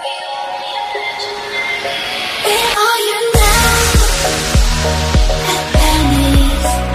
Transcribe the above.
Where are you now? At Penny's